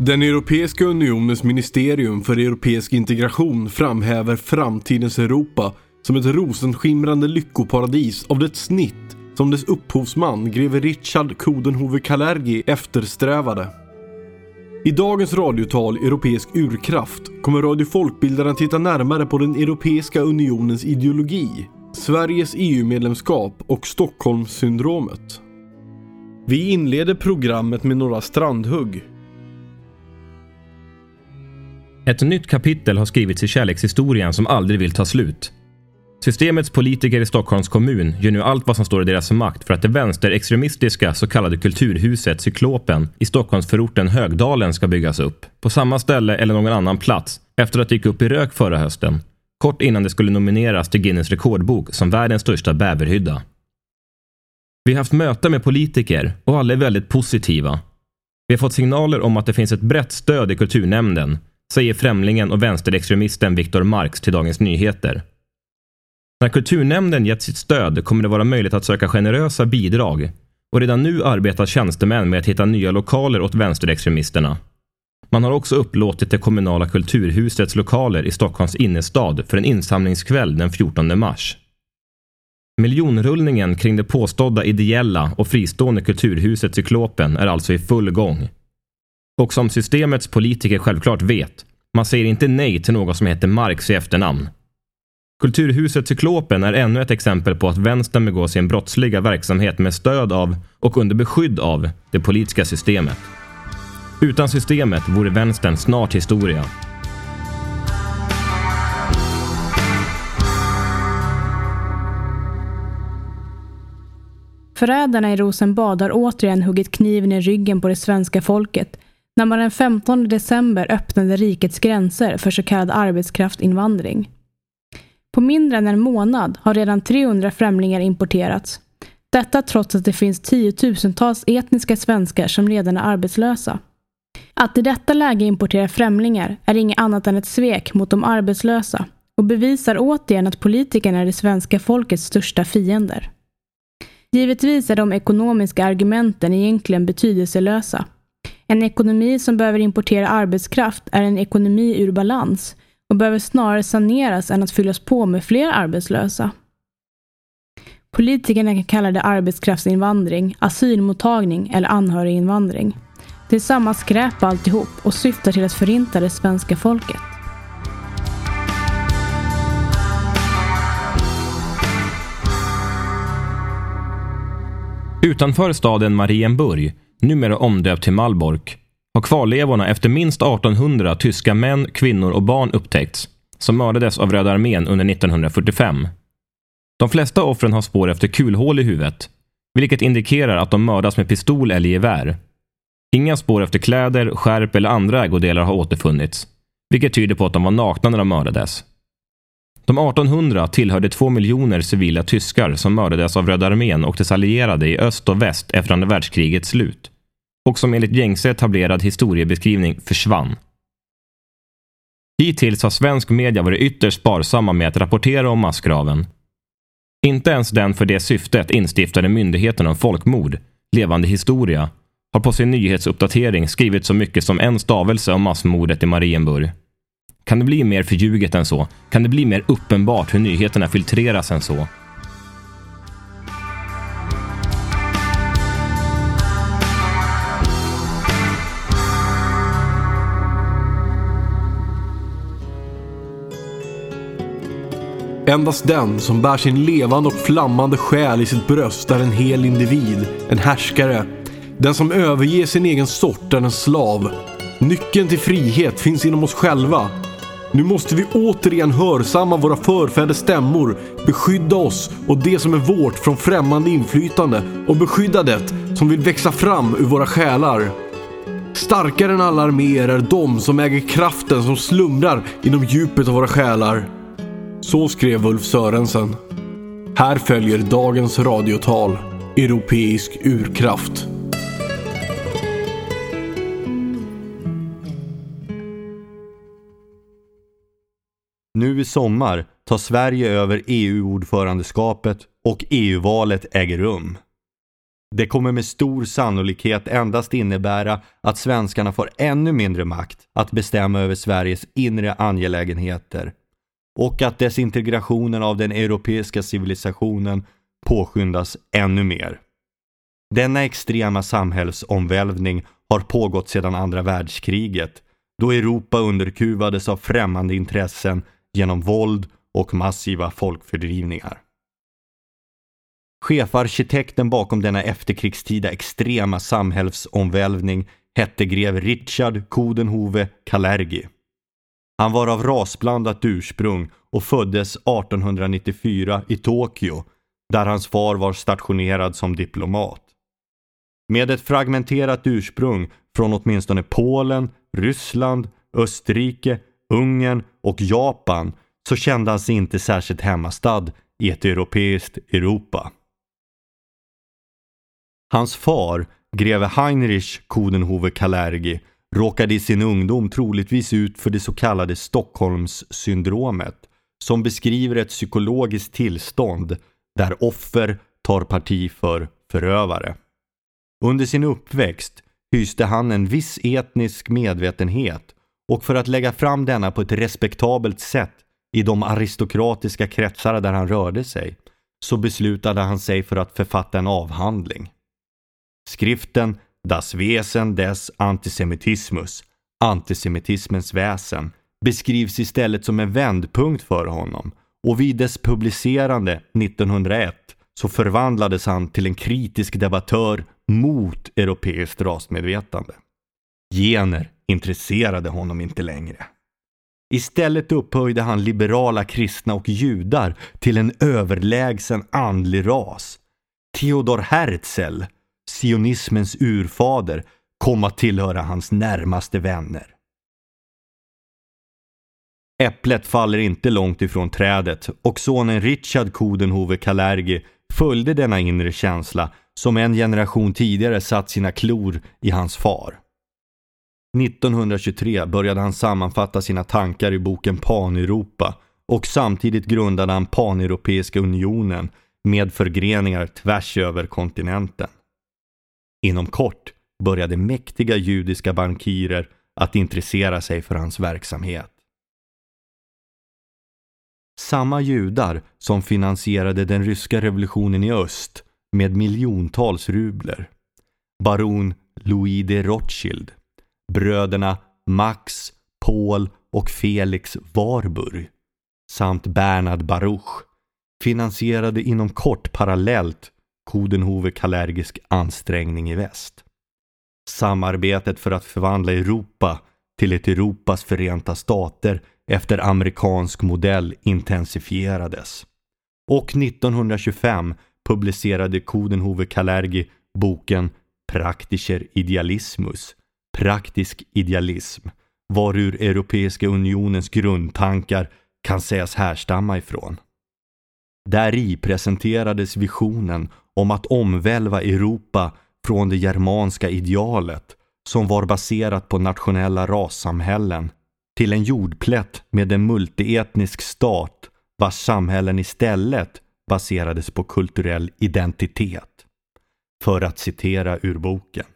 Den Europeiska Unionens ministerium för europeisk integration framhäver framtidens Europa som ett rosenskimrande lyckoparadis av det snitt som dess upphovsman greve Richard Coudenhove Kalergi eftersträvade. I dagens radiotal Europeisk urkraft kommer Radio Folkbildaren titta närmare på den Europeiska Unionens ideologi, Sveriges EU-medlemskap och Stockholmssyndromet. Vi inleder programmet med några strandhugg. Ett nytt kapitel har skrivits i kärlekshistorien som aldrig vill ta slut. Systemets politiker i Stockholms kommun gör nu allt vad som står i deras makt för att det vänsterextremistiska så kallade kulturhuset Cyklopen i Stockholmsförorten Högdalen ska byggas upp. På samma ställe eller någon annan plats efter att det gick upp i rök förra hösten. Kort innan det skulle nomineras till Guinness rekordbok som världens största bäverhydda. Vi har haft möten med politiker och alla är väldigt positiva. Vi har fått signaler om att det finns ett brett stöd i kulturnämnden säger främlingen och vänsterextremisten Viktor Marx till Dagens Nyheter. När kulturnämnden gett sitt stöd kommer det vara möjligt att söka generösa bidrag och redan nu arbetar tjänstemän med att hitta nya lokaler åt vänsterextremisterna. Man har också upplåtit det kommunala kulturhusets lokaler i Stockholms innerstad för en insamlingskväll den 14 mars. Miljonrullningen kring det påstådda ideella och fristående kulturhuset Cyklopen är alltså i full gång. Och som systemets politiker självklart vet, man säger inte nej till något som heter Marx i efternamn. Kulturhuset Cyklopen är ännu ett exempel på att vänstern begår sin brottsliga verksamhet med stöd av och under beskydd av det politiska systemet. Utan systemet vore vänstern snart historia. Förrädarna i Rosenbad har återigen huggit kniven i ryggen på det svenska folket när man den 15 december öppnade rikets gränser för så kallad arbetskraftinvandring. På mindre än en månad har redan 300 främlingar importerats. Detta trots att det finns tiotusentals etniska svenskar som redan är arbetslösa. Att i detta läge importera främlingar är inget annat än ett svek mot de arbetslösa och bevisar återigen att politikerna är det svenska folkets största fiender. Givetvis är de ekonomiska argumenten egentligen betydelselösa. En ekonomi som behöver importera arbetskraft är en ekonomi ur balans och behöver snarare saneras än att fyllas på med fler arbetslösa. Politikerna kan kalla det arbetskraftsinvandring, asylmottagning eller anhöriginvandring. Det är samma skräp alltihop och syftar till att förinta det svenska folket. Utanför staden Marienburg numera omdöpt till Malbork, har kvarlevorna efter minst 1800 tyska män, kvinnor och barn upptäckts, som mördades av Röda armén under 1945. De flesta offren har spår efter kulhål i huvudet, vilket indikerar att de mördats med pistol eller gevär. Inga spår efter kläder, skärp eller andra ägodelar har återfunnits, vilket tyder på att de var nakna när de mördades. De 1800 tillhörde två miljoner civila tyskar som mördades av Röda armén och dess allierade i öst och väst efter andra världskrigets slut. Och som enligt gängse etablerad historiebeskrivning försvann. Hittills har svensk media varit ytterst sparsamma med att rapportera om massgraven. Inte ens den för det syftet instiftade myndigheten om folkmord, Levande historia, har på sin nyhetsuppdatering skrivit så mycket som en stavelse om massmordet i Marienburg. Kan det bli mer förljuget än så? Kan det bli mer uppenbart hur nyheterna filtreras än så? Endast den som bär sin levande och flammande själ i sitt bröst är en hel individ, en härskare. Den som överger sin egen sort är en slav. Nyckeln till frihet finns inom oss själva. Nu måste vi återigen hörsamma våra förfäders stämmor, beskydda oss och det som är vårt från främmande inflytande och beskydda det som vill växa fram ur våra själar. Starkare än alla arméer är de som äger kraften som slumrar inom djupet av våra själar. Så skrev Ulf Sörensen. Här följer dagens radiotal. Europeisk urkraft. Nu i sommar tar Sverige över EU-ordförandeskapet och EU-valet äger rum. Det kommer med stor sannolikhet endast innebära att svenskarna får ännu mindre makt att bestämma över Sveriges inre angelägenheter och att desintegrationen av den europeiska civilisationen påskyndas ännu mer. Denna extrema samhällsomvälvning har pågått sedan andra världskriget då Europa underkuvades av främmande intressen genom våld och massiva folkfördrivningar. Chefarkitekten bakom denna efterkrigstida extrema samhällsomvälvning hette grev Richard Coudenhove Kalergi. Han var av rasblandat ursprung och föddes 1894 i Tokyo där hans far var stationerad som diplomat. Med ett fragmenterat ursprung från åtminstone Polen, Ryssland, Österrike, Ungern och Japan så kände han sig inte särskilt hemmastad i ett europeiskt Europa. Hans far, greve Heinrich Kudenhove-Kalergi, råkade i sin ungdom troligtvis ut för det så kallade Stockholmssyndromet som beskriver ett psykologiskt tillstånd där offer tar parti för förövare. Under sin uppväxt hyste han en viss etnisk medvetenhet och för att lägga fram denna på ett respektabelt sätt i de aristokratiska kretsar där han rörde sig så beslutade han sig för att författa en avhandling. Skriften Das Wesen des Antisemitismus, antisemitismens väsen, beskrivs istället som en vändpunkt för honom och vid dess publicerande 1901 så förvandlades han till en kritisk debattör mot europeiskt rasmedvetande. Gener intresserade honom inte längre. Istället upphöjde han liberala kristna och judar till en överlägsen andlig ras. Theodor Herzl, sionismens urfader, kom att tillhöra hans närmaste vänner. Äpplet faller inte långt ifrån trädet och sonen Richard Coudenhove Kalergi följde denna inre känsla som en generation tidigare satt sina klor i hans far. 1923 började han sammanfatta sina tankar i boken Pan-Europa och samtidigt grundade han Paneuropeiska unionen med förgreningar tvärs över kontinenten. Inom kort började mäktiga judiska bankirer att intressera sig för hans verksamhet. Samma judar som finansierade den ryska revolutionen i öst med miljontals rubler. Baron Louis de Rothschild, bröderna Max, Paul och Felix Warburg samt Bernhard Baruch finansierade inom kort parallellt Kodenhove Kalergisk ansträngning i väst. Samarbetet för att förvandla Europa till ett Europas förenta stater efter amerikansk modell intensifierades. Och 1925 publicerade Kodenhove Kalergi boken Praktischer Idealismus, praktisk idealism, varur Europeiska unionens grundtankar kan sägas härstamma ifrån. Däri presenterades visionen om att omvälva Europa från det germanska idealet som var baserat på nationella rassamhällen till en jordplätt med en multietnisk stat vars samhällen istället baserades på kulturell identitet. För att citera ur boken.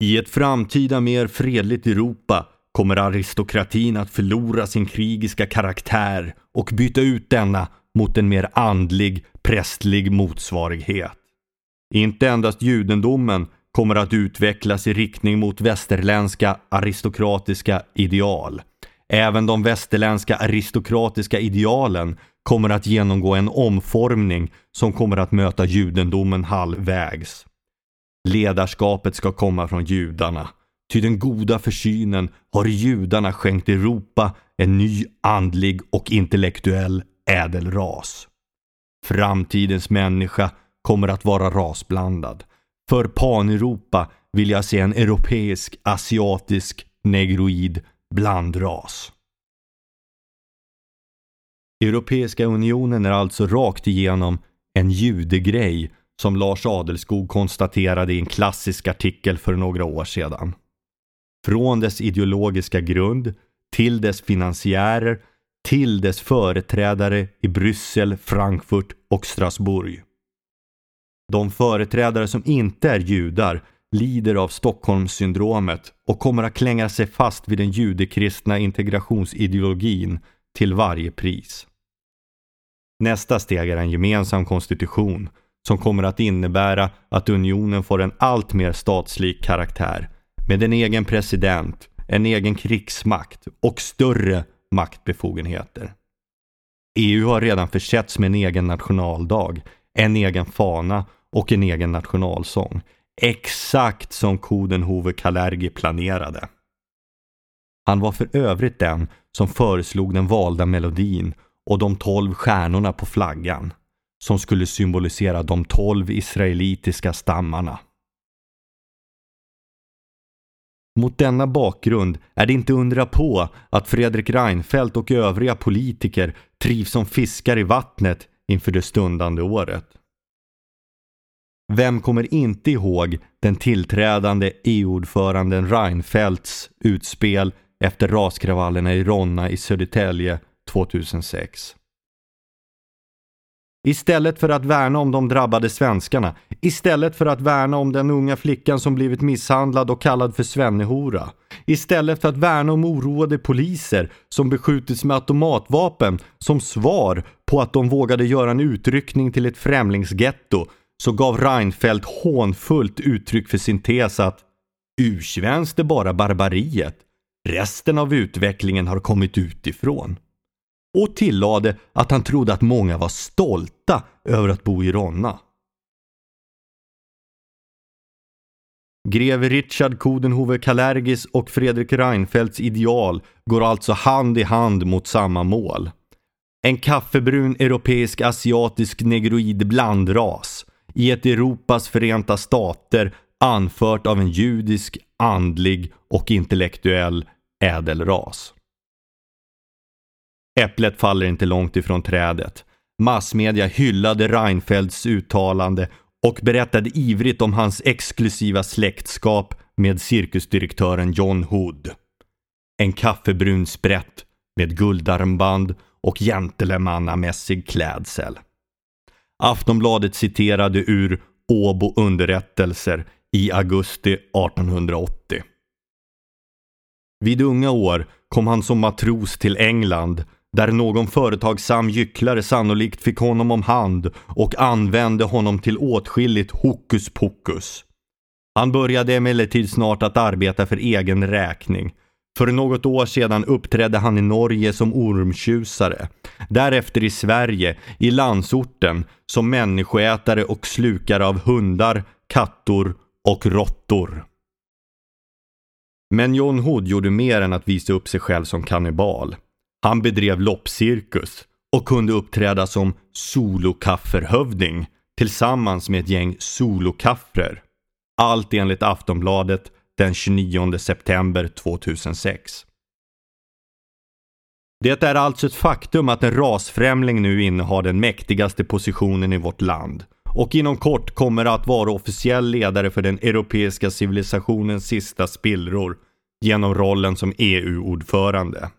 I ett framtida mer fredligt Europa kommer aristokratin att förlora sin krigiska karaktär och byta ut denna mot en mer andlig, prästlig motsvarighet. Inte endast judendomen kommer att utvecklas i riktning mot västerländska aristokratiska ideal. Även de västerländska aristokratiska idealen kommer att genomgå en omformning som kommer att möta judendomen halvvägs. Ledarskapet ska komma från judarna. Ty den goda försynen har judarna skänkt Europa en ny andlig och intellektuell ädelras. Framtidens människa kommer att vara rasblandad. För Paneuropa vill jag se en europeisk, asiatisk, negroid blandras. Europeiska unionen är alltså rakt igenom en judegrej som Lars Adelskog konstaterade i en klassisk artikel för några år sedan. Från dess ideologiska grund till dess finansiärer till dess företrädare i Bryssel, Frankfurt och Strasbourg. De företrädare som inte är judar lider av Stockholmssyndromet och kommer att klänga sig fast vid den judekristna integrationsideologin till varje pris. Nästa steg är en gemensam konstitution som kommer att innebära att unionen får en allt mer statslik karaktär med en egen president, en egen krigsmakt och större maktbefogenheter. EU har redan försetts med en egen nationaldag, en egen fana och en egen nationalsång. Exakt som Kodenhove Kalergi planerade. Han var för övrigt den som föreslog den valda melodin och de tolv stjärnorna på flaggan som skulle symbolisera de tolv israelitiska stammarna. Mot denna bakgrund är det inte undra på att Fredrik Reinfeldt och övriga politiker trivs som fiskar i vattnet inför det stundande året. Vem kommer inte ihåg den tillträdande EU-ordföranden Reinfeldts utspel efter raskravallerna i Ronna i Södertälje 2006? Istället för att värna om de drabbade svenskarna, istället för att värna om den unga flickan som blivit misshandlad och kallad för svennehora, istället för att värna om oroade poliser som beskjutits med automatvapen som svar på att de vågade göra en utryckning till ett främlingsgetto, så gav Reinfeldt hånfullt uttryck för sin tes att ursvenskt är bara barbariet. Resten av utvecklingen har kommit utifrån och tillade att han trodde att många var stolta över att bo i Ronna. Greve Richard Coudenhove Kalergis och Fredrik Reinfeldts ideal går alltså hand i hand mot samma mål. En kaffebrun europeisk asiatisk negroid blandras i ett Europas förenta stater anfört av en judisk, andlig och intellektuell ädelras. Äpplet faller inte långt ifrån trädet. Massmedia hyllade Reinfeldts uttalande och berättade ivrigt om hans exklusiva släktskap med cirkusdirektören John Hood. En kaffebrun sprätt med guldarmband och gentlemannamässig klädsel. Aftonbladet citerade ur Åbo underrättelser i augusti 1880. Vid unga år kom han som matros till England där någon företagsam gycklare sannolikt fick honom om hand och använde honom till åtskilligt hokus pokus. Han började emellertid snart att arbeta för egen räkning. För något år sedan uppträdde han i Norge som ormtjusare. Därefter i Sverige, i landsorten, som människoätare och slukare av hundar, kattor och råttor. Men John Hood gjorde mer än att visa upp sig själv som kannibal. Han bedrev loppcirkus och kunde uppträda som solokafferhövding tillsammans med ett gäng solokaffrer. Allt enligt Aftonbladet den 29 september 2006. Det är alltså ett faktum att en rasfrämling nu innehar den mäktigaste positionen i vårt land och inom kort kommer att vara officiell ledare för den europeiska civilisationens sista spillror genom rollen som EU-ordförande.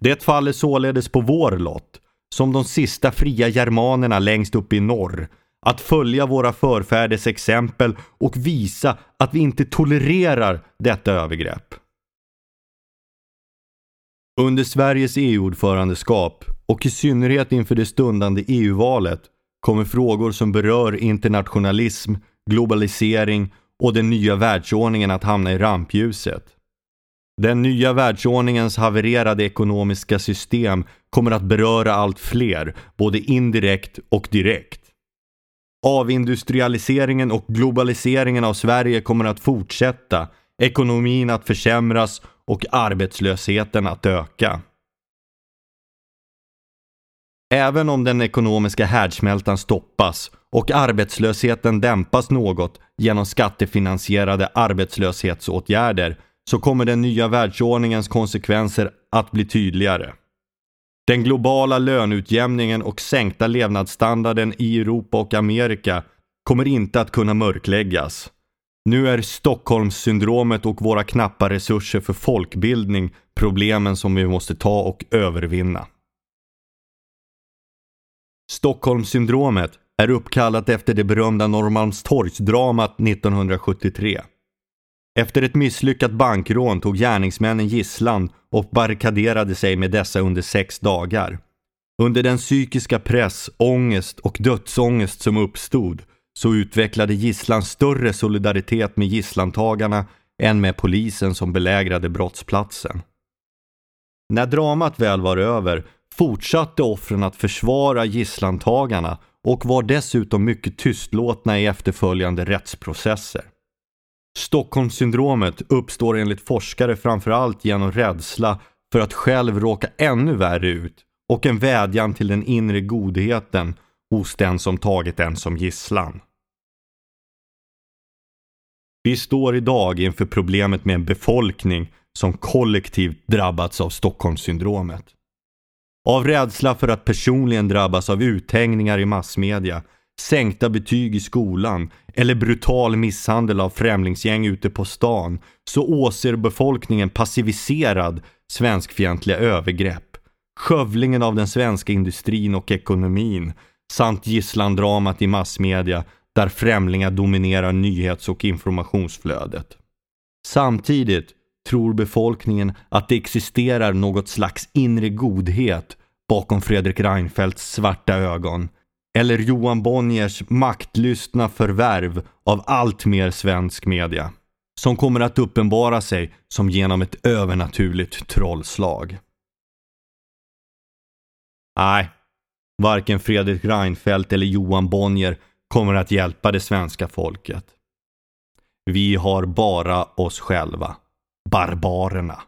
Det faller således på vår lott, som de sista fria germanerna längst upp i norr, att följa våra förfäders exempel och visa att vi inte tolererar detta övergrepp. Under Sveriges EU-ordförandeskap och i synnerhet inför det stundande EU-valet kommer frågor som berör internationalism, globalisering och den nya världsordningen att hamna i rampljuset. Den nya världsordningens havererade ekonomiska system kommer att beröra allt fler, både indirekt och direkt. Avindustrialiseringen och globaliseringen av Sverige kommer att fortsätta, ekonomin att försämras och arbetslösheten att öka. Även om den ekonomiska härdsmältan stoppas och arbetslösheten dämpas något genom skattefinansierade arbetslöshetsåtgärder så kommer den nya världsordningens konsekvenser att bli tydligare. Den globala löneutjämningen och sänkta levnadsstandarden i Europa och Amerika kommer inte att kunna mörkläggas. Nu är Stockholmssyndromet och våra knappa resurser för folkbildning problemen som vi måste ta och övervinna. Stockholmssyndromet är uppkallat efter det berömda Norrmalmstorgsdramat 1973. Efter ett misslyckat bankrån tog gärningsmännen gisslan och barrikaderade sig med dessa under sex dagar. Under den psykiska press, ångest och dödsångest som uppstod så utvecklade gisslan större solidaritet med gisslantagarna än med polisen som belägrade brottsplatsen. När dramat väl var över fortsatte offren att försvara gisslantagarna och var dessutom mycket tystlåtna i efterföljande rättsprocesser. Stockholmssyndromet uppstår enligt forskare framförallt genom rädsla för att själv råka ännu värre ut och en vädjan till den inre godheten hos den som tagit en som gisslan. Vi står idag inför problemet med en befolkning som kollektivt drabbats av Stockholmssyndromet. Av rädsla för att personligen drabbas av uthängningar i massmedia, sänkta betyg i skolan eller brutal misshandel av främlingsgäng ute på stan så åser befolkningen passiviserad svenskfientliga övergrepp, skövlingen av den svenska industrin och ekonomin samt gisslandramat i massmedia där främlingar dominerar nyhets och informationsflödet. Samtidigt tror befolkningen att det existerar något slags inre godhet bakom Fredrik Reinfeldts svarta ögon eller Johan Bonniers maktlystna förvärv av allt mer svensk media som kommer att uppenbara sig som genom ett övernaturligt trollslag. Nej, varken Fredrik Reinfeldt eller Johan Bonnier kommer att hjälpa det svenska folket. Vi har bara oss själva barbarerna.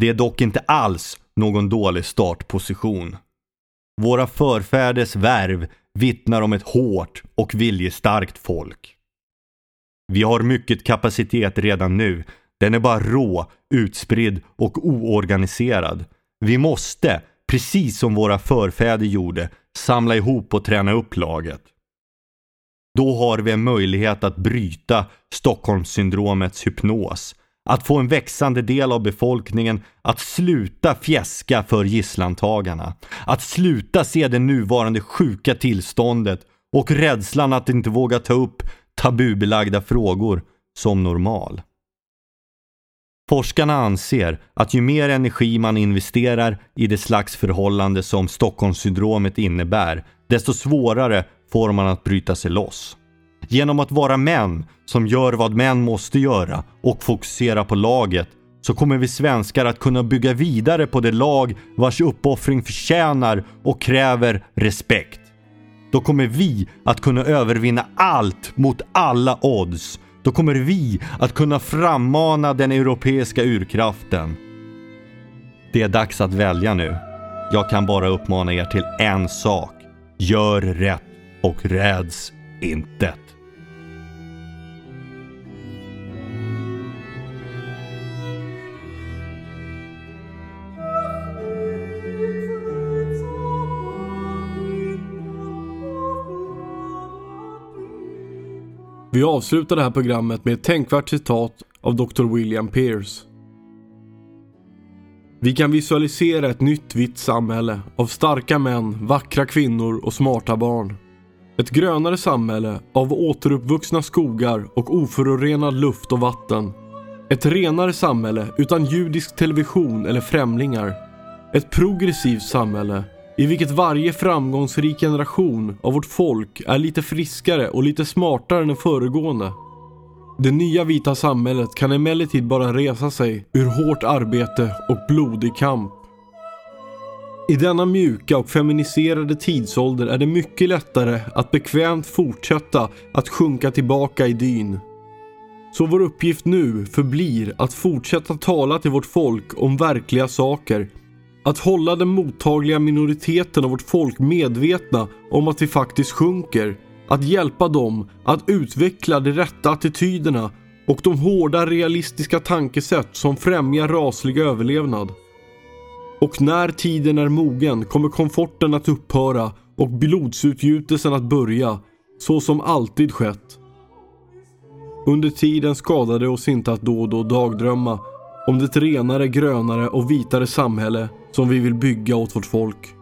Det är dock inte alls någon dålig startposition. Våra förfäders värv vittnar om ett hårt och viljestarkt folk. Vi har mycket kapacitet redan nu. Den är bara rå, utspridd och oorganiserad. Vi måste, precis som våra förfäder gjorde, samla ihop och träna upp laget. Då har vi en möjlighet att bryta Stockholmssyndromets hypnos att få en växande del av befolkningen att sluta fjäska för gisslantagarna. Att sluta se det nuvarande sjuka tillståndet och rädslan att inte våga ta upp tabubelagda frågor som normal. Forskarna anser att ju mer energi man investerar i det slags förhållande som Stockholmssyndromet innebär, desto svårare får man att bryta sig loss. Genom att vara män som gör vad män måste göra och fokusera på laget så kommer vi svenskar att kunna bygga vidare på det lag vars uppoffring förtjänar och kräver respekt. Då kommer vi att kunna övervinna allt mot alla odds. Då kommer vi att kunna frammana den europeiska urkraften. Det är dags att välja nu. Jag kan bara uppmana er till en sak. Gör rätt och räds intet. Vi avslutar det här programmet med ett tänkvärt citat av Dr. William Pierce. Vi kan visualisera ett nytt vitt samhälle av starka män, vackra kvinnor och smarta barn. Ett grönare samhälle av återuppvuxna skogar och oförorenad luft och vatten. Ett renare samhälle utan judisk television eller främlingar. Ett progressivt samhälle i vilket varje framgångsrik generation av vårt folk är lite friskare och lite smartare än den föregående. Det nya vita samhället kan emellertid bara resa sig ur hårt arbete och blodig kamp. I denna mjuka och feminiserade tidsålder är det mycket lättare att bekvämt fortsätta att sjunka tillbaka i dyn. Så vår uppgift nu förblir att fortsätta tala till vårt folk om verkliga saker att hålla den mottagliga minoriteten av vårt folk medvetna om att vi faktiskt sjunker. att hjälpa dem att utveckla de rätta attityderna och de hårda realistiska tankesätt som främjar raslig överlevnad. Och när tiden är mogen kommer komforten att upphöra och blodsutgjutelsen att börja, så som alltid skett. Under tiden skadade oss inte att då och då dagdrömma om det renare, grönare och vitare samhälle som vi vill bygga åt vårt folk.